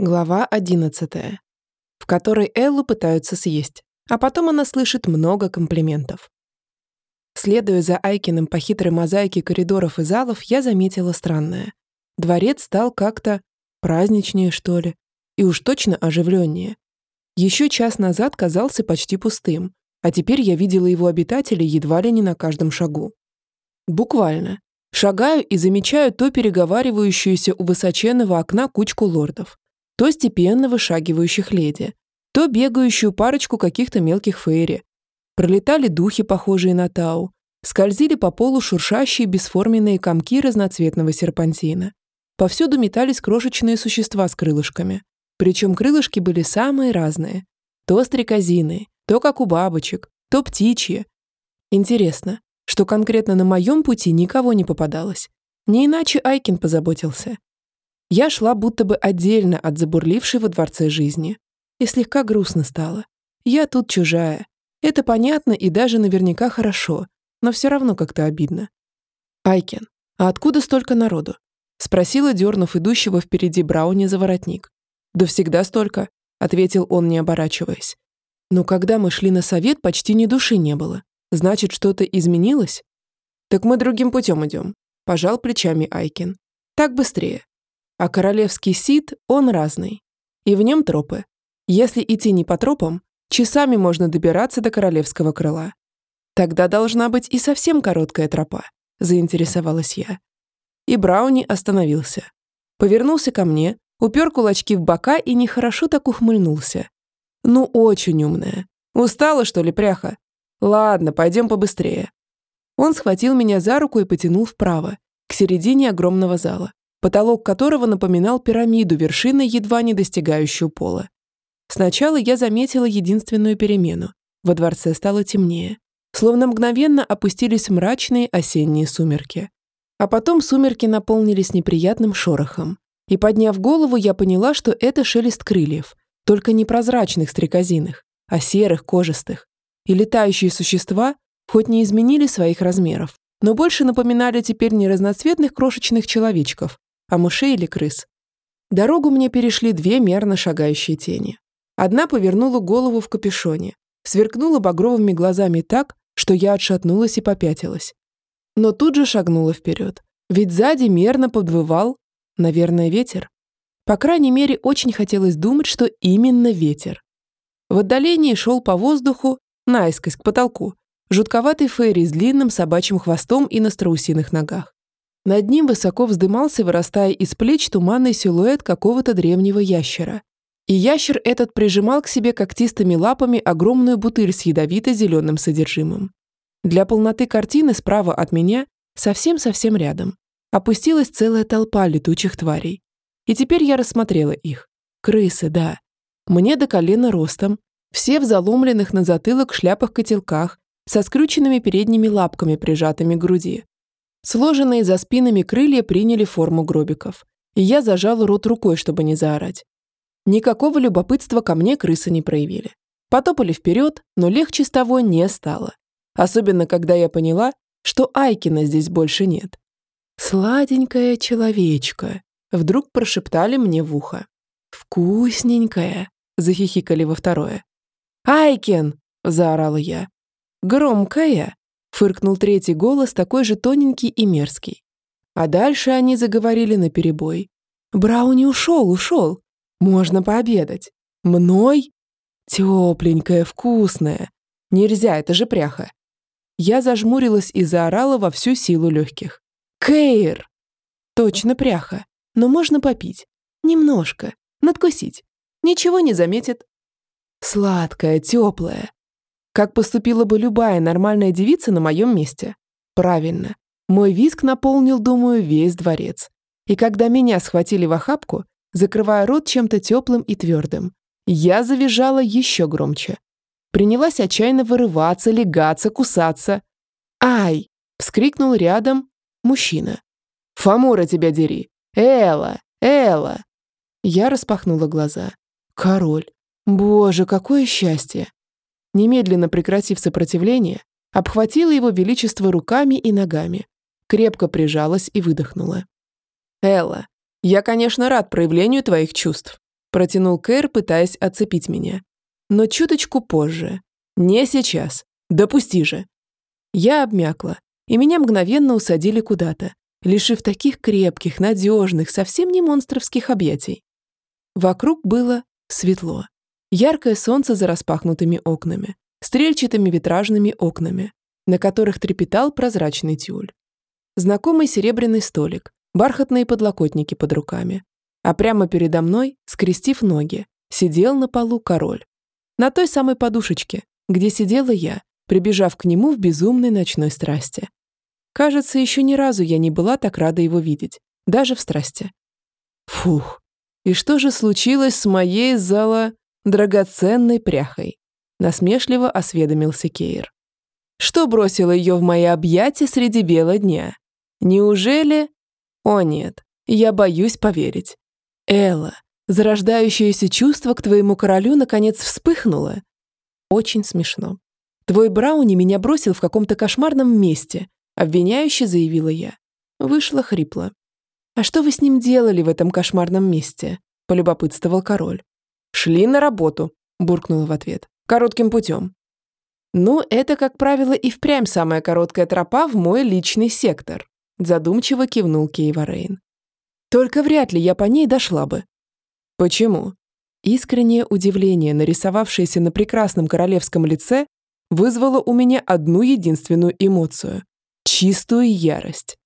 Глава 11, в которой Эллу пытаются съесть, а потом она слышит много комплиментов. Следуя за Айкиным по хитрой мозаике коридоров и залов, я заметила странное. Дворец стал как-то праздничнее, что ли, и уж точно оживленнее. Еще час назад казался почти пустым, а теперь я видела его обитателей едва ли не на каждом шагу. Буквально. Шагаю и замечаю то переговаривающуюся у высоченного окна кучку лордов, то степенно вышагивающих леди, то бегающую парочку каких-то мелких фейри. Пролетали духи, похожие на тау, скользили по полу шуршащие бесформенные комки разноцветного серпантина. Повсюду метались крошечные существа с крылышками. Причем крылышки были самые разные. То стрекозины, то как у бабочек, то птичьи. Интересно, что конкретно на моем пути никого не попадалось. Не иначе Айкин позаботился. Я шла будто бы отдельно от забурлившей во дворце жизни. И слегка грустно стало. Я тут чужая. Это понятно и даже наверняка хорошо, но все равно как-то обидно. «Айкен, а откуда столько народу?» Спросила, дернув идущего впереди Брауни за воротник. «Да всегда столько», — ответил он, не оборачиваясь. «Но когда мы шли на совет, почти ни души не было. Значит, что-то изменилось?» «Так мы другим путем идем», — пожал плечами Айкин. «Так быстрее. А королевский сит, он разный. И в нем тропы. Если идти не по тропам, часами можно добираться до королевского крыла. Тогда должна быть и совсем короткая тропа, заинтересовалась я. И Брауни остановился. Повернулся ко мне, упер кулачки в бока и нехорошо так ухмыльнулся. Ну, очень умная. Устала, что ли, пряха? Ладно, пойдем побыстрее. Он схватил меня за руку и потянул вправо, к середине огромного зала потолок которого напоминал пирамиду вершиной, едва не достигающую пола. Сначала я заметила единственную перемену. Во дворце стало темнее. Словно мгновенно опустились мрачные осенние сумерки. А потом сумерки наполнились неприятным шорохом. И подняв голову, я поняла, что это шелест крыльев, только не прозрачных стрекозиных, а серых, кожистых. И летающие существа хоть не изменили своих размеров, но больше напоминали теперь не разноцветных крошечных человечков, а мышей или крыс. Дорогу мне перешли две мерно шагающие тени. Одна повернула голову в капюшоне, сверкнула багровыми глазами так, что я отшатнулась и попятилась. Но тут же шагнула вперед, ведь сзади мерно подвывал, наверное, ветер. По крайней мере, очень хотелось думать, что именно ветер. В отдалении шел по воздуху, наискось к потолку, жутковатый фейри с длинным собачьим хвостом и на страусиных ногах. Над ним высоко вздымался, вырастая из плеч, туманный силуэт какого-то древнего ящера. И ящер этот прижимал к себе когтистыми лапами огромную бутыль с ядовито-зеленым содержимым. Для полноты картины справа от меня, совсем-совсем рядом, опустилась целая толпа летучих тварей. И теперь я рассмотрела их. Крысы, да. Мне до колена ростом, все в заломленных на затылок шляпах-котелках, со скрюченными передними лапками, прижатыми к груди. Сложенные за спинами крылья приняли форму гробиков, и я зажала рот рукой, чтобы не заорать. Никакого любопытства ко мне крысы не проявили. Потопали вперед, но легче с того не стало. Особенно, когда я поняла, что Айкина здесь больше нет. «Сладенькая человечка», — вдруг прошептали мне в ухо. «Вкусненькая», — захихикали во второе. «Айкин!» — заорала я. «Громкая!» Фыркнул третий голос, такой же тоненький и мерзкий. А дальше они заговорили наперебой. «Брауни ушел, ушел. Можно пообедать. Мной? Тепленькая, вкусная. Нельзя, это же пряха». Я зажмурилась и заорала во всю силу легких. «Кейр!» «Точно пряха, но можно попить. Немножко. Надкусить. Ничего не заметит». «Сладкая, теплая. Как поступила бы любая нормальная девица на моем месте? Правильно. Мой виск наполнил, думаю, весь дворец. И когда меня схватили в охапку, закрывая рот чем-то теплым и твердым, я завизжала еще громче. Принялась отчаянно вырываться, легаться, кусаться. «Ай!» — вскрикнул рядом мужчина. «Фамура тебя дери! Элла! Элла!» Я распахнула глаза. «Король! Боже, какое счастье!» Немедленно прекратив сопротивление, обхватила его величество руками и ногами, крепко прижалась и выдохнула. «Элла, я, конечно, рад проявлению твоих чувств», протянул Кэр, пытаясь отцепить меня. Но чуточку позже. Не сейчас. Допусти же. Я обмякла, и меня мгновенно усадили куда-то, лишив таких крепких, надежных, совсем не монстровских объятий. Вокруг было светло. Яркое солнце за распахнутыми окнами, стрельчатыми витражными окнами, на которых трепетал прозрачный тюль. Знакомый серебряный столик, бархатные подлокотники под руками. А прямо передо мной, скрестив ноги, сидел на полу король. На той самой подушечке, где сидела я, прибежав к нему в безумной ночной страсти. Кажется, еще ни разу я не была так рада его видеть, даже в страсти. Фух, и что же случилось с моей зала драгоценной пряхой? Насмешливо осведомился Кейр. Что бросило ее в мои объятия среди бела дня? Неужели... О нет, я боюсь поверить. Элла, зарождающееся чувство к твоему королю наконец вспыхнуло. Очень смешно. Твой Брауни меня бросил в каком-то кошмарном месте, обвиняюще заявила я. Вышла хрипло. «А что вы с ним делали в этом кошмарном месте?» – полюбопытствовал король. «Шли на работу», – буркнула в ответ. «Коротким путем». «Ну, это, как правило, и впрямь самая короткая тропа в мой личный сектор», – задумчиво кивнул Кейва Рейн. «Только вряд ли я по ней дошла бы». «Почему?» Искреннее удивление, нарисовавшееся на прекрасном королевском лице, вызвало у меня одну единственную эмоцию – чистую ярость.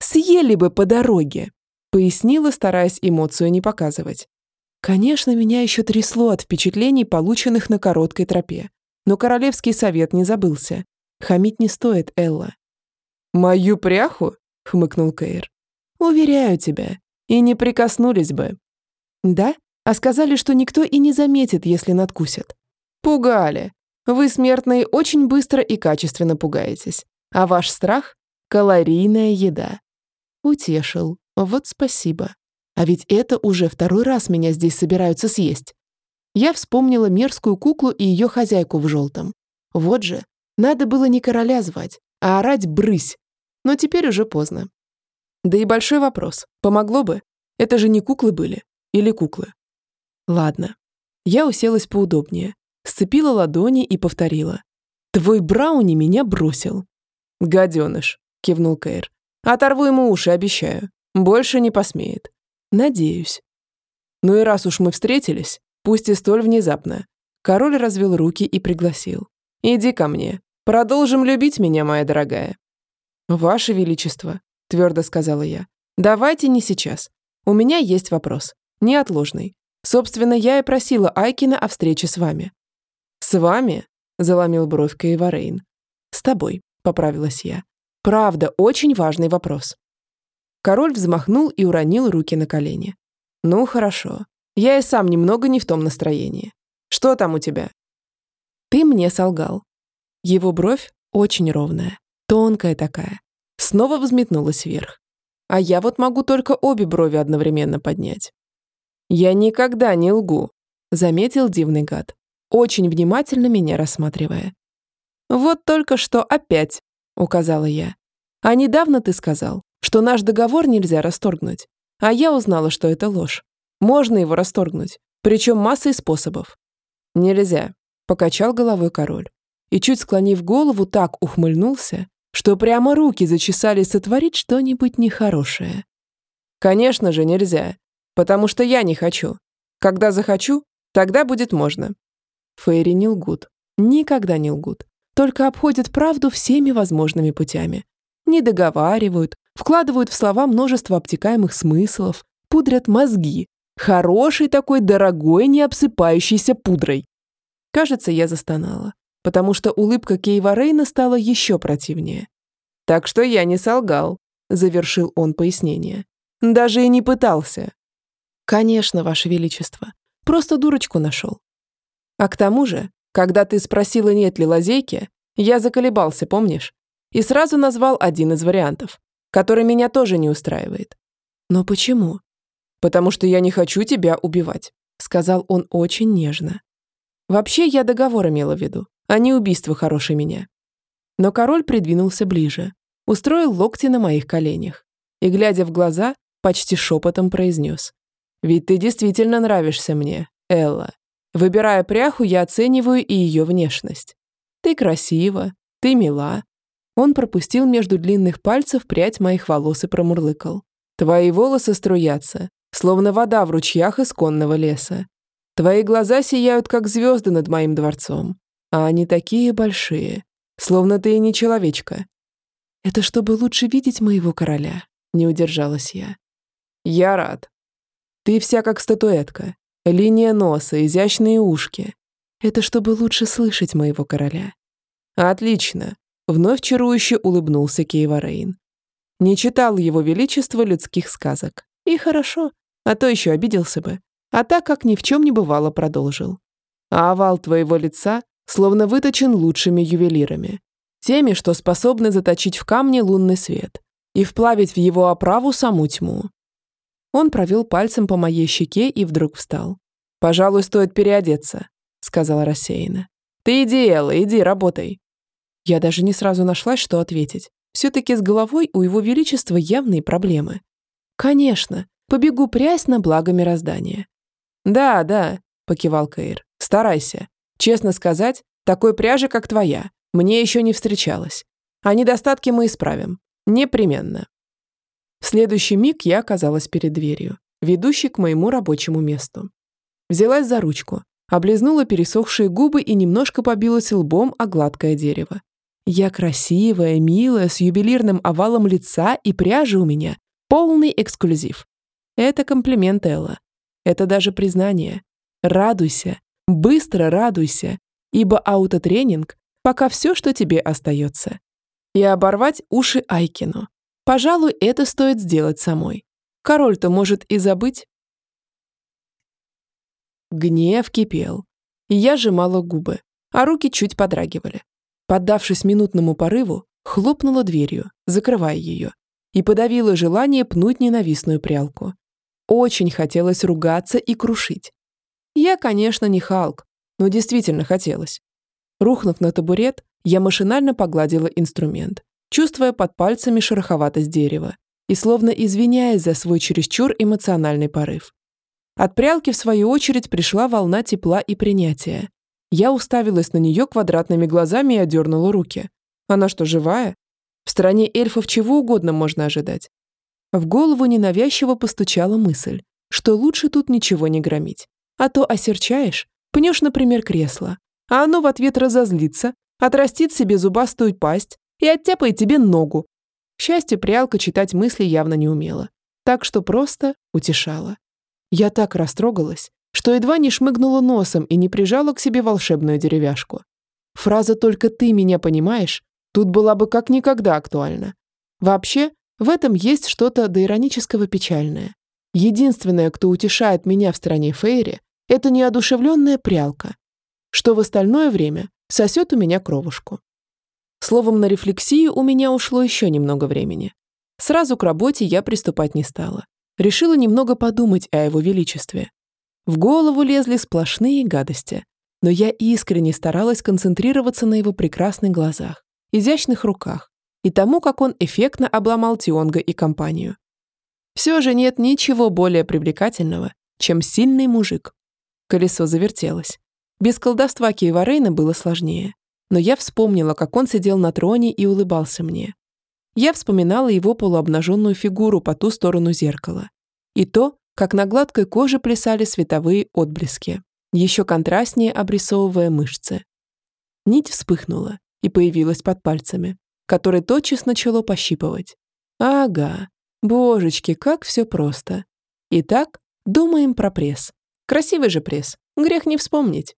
«Съели бы по дороге», – пояснила, стараясь эмоцию не показывать. Конечно, меня еще трясло от впечатлений, полученных на короткой тропе. Но королевский совет не забылся. Хамить не стоит, Элла. «Мою пряху?» — хмыкнул Кейр. «Уверяю тебя. И не прикоснулись бы». «Да? А сказали, что никто и не заметит, если надкусят». «Пугали. Вы, смертные, очень быстро и качественно пугаетесь. А ваш страх — калорийная еда». Утешил. Вот спасибо. А ведь это уже второй раз меня здесь собираются съесть. Я вспомнила мерзкую куклу и ее хозяйку в желтом. Вот же, надо было не короля звать, а орать «брысь». Но теперь уже поздно. Да и большой вопрос. Помогло бы? Это же не куклы были. Или куклы? Ладно. Я уселась поудобнее, сцепила ладони и повторила. «Твой Брауни меня бросил». «Гаденыш», — кивнул Кейр. «Оторву ему уши, обещаю. Больше не посмеет. Надеюсь». «Ну и раз уж мы встретились, пусть и столь внезапно». Король развел руки и пригласил. «Иди ко мне. Продолжим любить меня, моя дорогая». «Ваше Величество», — твердо сказала я, — «давайте не сейчас. У меня есть вопрос. Неотложный. Собственно, я и просила Айкина о встрече с вами». «С вами?» — заломил бровь Каеварейн. «С тобой», — поправилась я. «Правда, очень важный вопрос». Король взмахнул и уронил руки на колени. «Ну, хорошо. Я и сам немного не в том настроении. Что там у тебя?» «Ты мне солгал». Его бровь очень ровная, тонкая такая. Снова взметнулась вверх. А я вот могу только обе брови одновременно поднять. «Я никогда не лгу», — заметил дивный гад, очень внимательно меня рассматривая. «Вот только что опять», — указала я. «А недавно ты сказал, что наш договор нельзя расторгнуть. А я узнала, что это ложь. Можно его расторгнуть, причем массой способов. Нельзя, покачал головой король. И чуть склонив голову, так ухмыльнулся, что прямо руки зачесали сотворить что-нибудь нехорошее. Конечно же, нельзя, потому что я не хочу. Когда захочу, тогда будет можно. Фейри не лгут, никогда не лгут, только обходят правду всеми возможными путями. Не договаривают, вкладывают в слова множество обтекаемых смыслов, пудрят мозги. Хороший такой дорогой, не обсыпающийся пудрой. Кажется, я застонала, потому что улыбка Кейва Рейна стала еще противнее. «Так что я не солгал», — завершил он пояснение. «Даже и не пытался». «Конечно, Ваше Величество. Просто дурочку нашел». «А к тому же, когда ты спросила, нет ли лазейки, я заколебался, помнишь? И сразу назвал один из вариантов который меня тоже не устраивает. Но почему? Потому что я не хочу тебя убивать, сказал он очень нежно. Вообще я договор имела в виду, а не убийство хорошей меня. Но король придвинулся ближе, устроил локти на моих коленях и, глядя в глаза, почти шепотом произнес. Ведь ты действительно нравишься мне, Элла. Выбирая пряху, я оцениваю и ее внешность. Ты красива, ты мила. Он пропустил между длинных пальцев прядь моих волос и промурлыкал. Твои волосы струятся, словно вода в ручьях исконного леса. Твои глаза сияют, как звезды над моим дворцом. А они такие большие, словно ты и не человечка. Это чтобы лучше видеть моего короля, не удержалась я. Я рад. Ты вся как статуэтка. Линия носа, изящные ушки. Это чтобы лучше слышать моего короля. Отлично. Вновь чарующе улыбнулся Кейварейн. Не читал его величество людских сказок. И хорошо, а то еще обиделся бы. А так, как ни в чем не бывало, продолжил. А овал твоего лица словно выточен лучшими ювелирами. Теми, что способны заточить в камне лунный свет и вплавить в его оправу саму тьму. Он провел пальцем по моей щеке и вдруг встал. «Пожалуй, стоит переодеться», — сказала рассеянно. «Ты иди, Элла, иди, работай». Я даже не сразу нашлась, что ответить. Все-таки с головой у его величества явные проблемы. «Конечно, побегу прясть на благо мироздания». «Да, да», — покивал Кейр. «Старайся. Честно сказать, такой пряжи, как твоя, мне еще не встречалась. А недостатки мы исправим. Непременно». В следующий миг я оказалась перед дверью, ведущей к моему рабочему месту. Взялась за ручку, облизнула пересохшие губы и немножко побилась лбом о гладкое дерево. Я красивая, милая, с ювелирным овалом лица и пряжи у меня. Полный эксклюзив. Это комплимент, Элла. Это даже признание. Радуйся, быстро радуйся, ибо аутотренинг пока все, что тебе остается. И оборвать уши Айкину, Пожалуй, это стоит сделать самой. Король-то может и забыть. Гнев кипел. Я сжимала губы, а руки чуть подрагивали. Поддавшись минутному порыву, хлопнула дверью, закрывая ее, и подавила желание пнуть ненавистную прялку. Очень хотелось ругаться и крушить. Я, конечно, не Халк, но действительно хотелось. Рухнув на табурет, я машинально погладила инструмент чувствуя под пальцами шероховатость дерева и словно извиняясь за свой чересчур эмоциональный порыв. От прялки, в свою очередь, пришла волна тепла и принятия. Я уставилась на нее квадратными глазами и одернула руки. Она что, живая? В стране эльфов чего угодно можно ожидать. В голову ненавязчиво постучала мысль, что лучше тут ничего не громить. А то осерчаешь, пнешь, например, кресло, а оно в ответ разозлится, отрастит себе зубастую пасть и оттяпает тебе ногу. К счастью, прялка читать мысли явно не умела, так что просто утешала. Я так растрогалась, что едва не шмыгнула носом и не прижала к себе волшебную деревяшку. Фраза «только ты меня понимаешь» тут была бы как никогда актуальна. Вообще, в этом есть что-то до иронического печальное. Единственное, кто утешает меня в стране Фейри, это неодушевленная прялка, что в остальное время сосет у меня кровушку. Словом, на рефлексию у меня ушло еще немного времени. Сразу к работе я приступать не стала. Решила немного подумать о его величестве. В голову лезли сплошные гадости, но я искренне старалась концентрироваться на его прекрасных глазах, изящных руках и тому, как он эффектно обломал Тионга и компанию. Все же нет ничего более привлекательного, чем сильный мужик. Колесо завертелось. Без колдовства Киеварейна было сложнее но я вспомнила, как он сидел на троне и улыбался мне. Я вспоминала его полуобнаженную фигуру по ту сторону зеркала. И то, как на гладкой коже плясали световые отблески, еще контрастнее обрисовывая мышцы. Нить вспыхнула и появилась под пальцами, которые тотчас начало пощипывать. Ага, божечки, как все просто. Итак, думаем про пресс. Красивый же пресс, грех не вспомнить.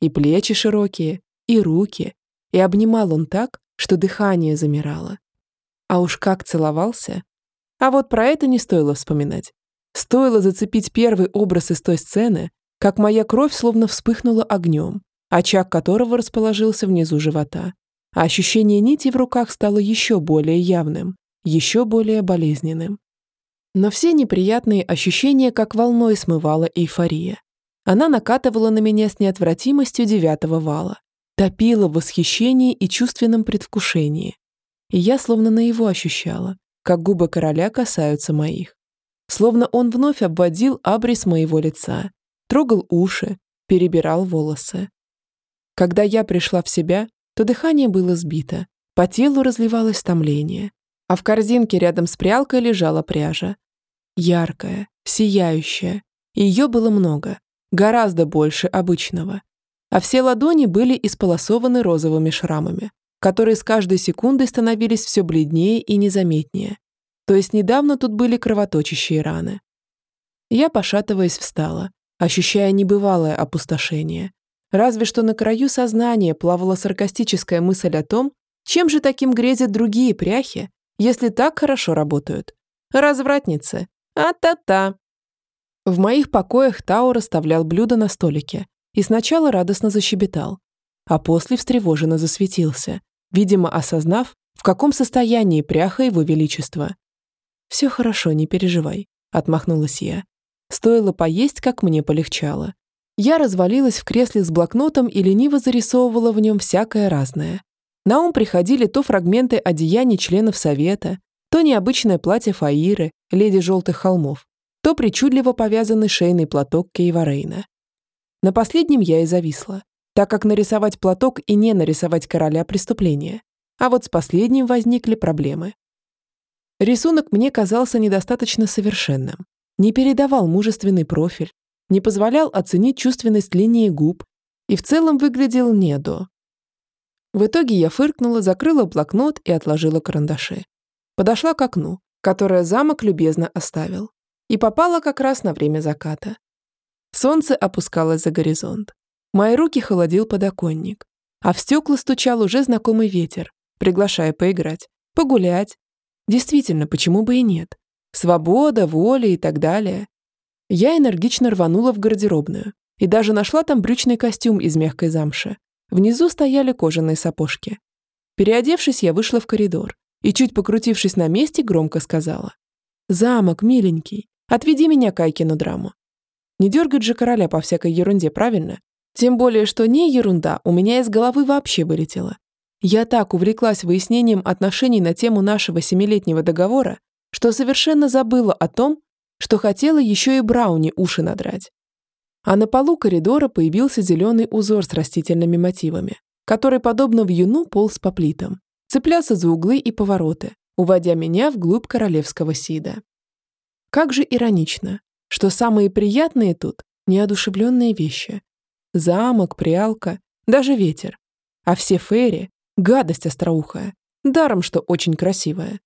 И плечи широкие, и руки, и обнимал он так, что дыхание замирало. А уж как целовался. А вот про это не стоило вспоминать. Стоило зацепить первый образ из той сцены, как моя кровь словно вспыхнула огнем, очаг которого расположился внизу живота. А ощущение нити в руках стало еще более явным, еще более болезненным. Но все неприятные ощущения как волной смывала эйфория. Она накатывала на меня с неотвратимостью девятого вала топила в восхищении и чувственном предвкушении. И я словно на его ощущала, как губы короля касаются моих. Словно он вновь обводил абрис моего лица, трогал уши, перебирал волосы. Когда я пришла в себя, то дыхание было сбито, по телу разливалось томление, а в корзинке рядом с прялкой лежала пряжа. Яркая, сияющая. Ее было много, гораздо больше обычного. А все ладони были исполосованы розовыми шрамами, которые с каждой секундой становились все бледнее и незаметнее. То есть недавно тут были кровоточащие раны. Я, пошатываясь, встала, ощущая небывалое опустошение. Разве что на краю сознания плавала саркастическая мысль о том, чем же таким грезят другие пряхи, если так хорошо работают? Развратницы. А-та-та. В моих покоях Тао расставлял блюда на столике и сначала радостно защебетал, а после встревоженно засветился, видимо, осознав, в каком состоянии пряха его величества. «Все хорошо, не переживай», — отмахнулась я. Стоило поесть, как мне полегчало. Я развалилась в кресле с блокнотом и лениво зарисовывала в нем всякое разное. На ум приходили то фрагменты одеяний членов совета, то необычное платье Фаиры, леди желтых холмов, то причудливо повязанный шейный платок Кейварейна. На последнем я и зависла, так как нарисовать платок и не нарисовать короля преступления. А вот с последним возникли проблемы. Рисунок мне казался недостаточно совершенным, не передавал мужественный профиль, не позволял оценить чувственность линии губ и в целом выглядел недо. В итоге я фыркнула, закрыла блокнот и отложила карандаши. Подошла к окну, которое замок любезно оставил, и попала как раз на время заката. Солнце опускалось за горизонт. Мои руки холодил подоконник, а в стекла стучал уже знакомый ветер, приглашая поиграть, погулять. Действительно, почему бы и нет? Свобода, воля и так далее. Я энергично рванула в гардеробную и даже нашла там брючный костюм из мягкой замши. Внизу стояли кожаные сапожки. Переодевшись, я вышла в коридор и, чуть покрутившись на месте, громко сказала. «Замок, миленький, отведи меня к Айкину драму. Не дергать же короля по всякой ерунде, правильно? Тем более, что не ерунда у меня из головы вообще вылетела. Я так увлеклась выяснением отношений на тему нашего семилетнего договора, что совершенно забыла о том, что хотела еще и Брауни уши надрать. А на полу коридора появился зеленый узор с растительными мотивами, который, подобно вьюну, полз по плитам, цеплялся за углы и повороты, уводя меня вглубь королевского сида. Как же иронично, что самые приятные тут – неодушевленные вещи. Замок, прялка, даже ветер. А все фейри – гадость остроухая, даром, что очень красивая.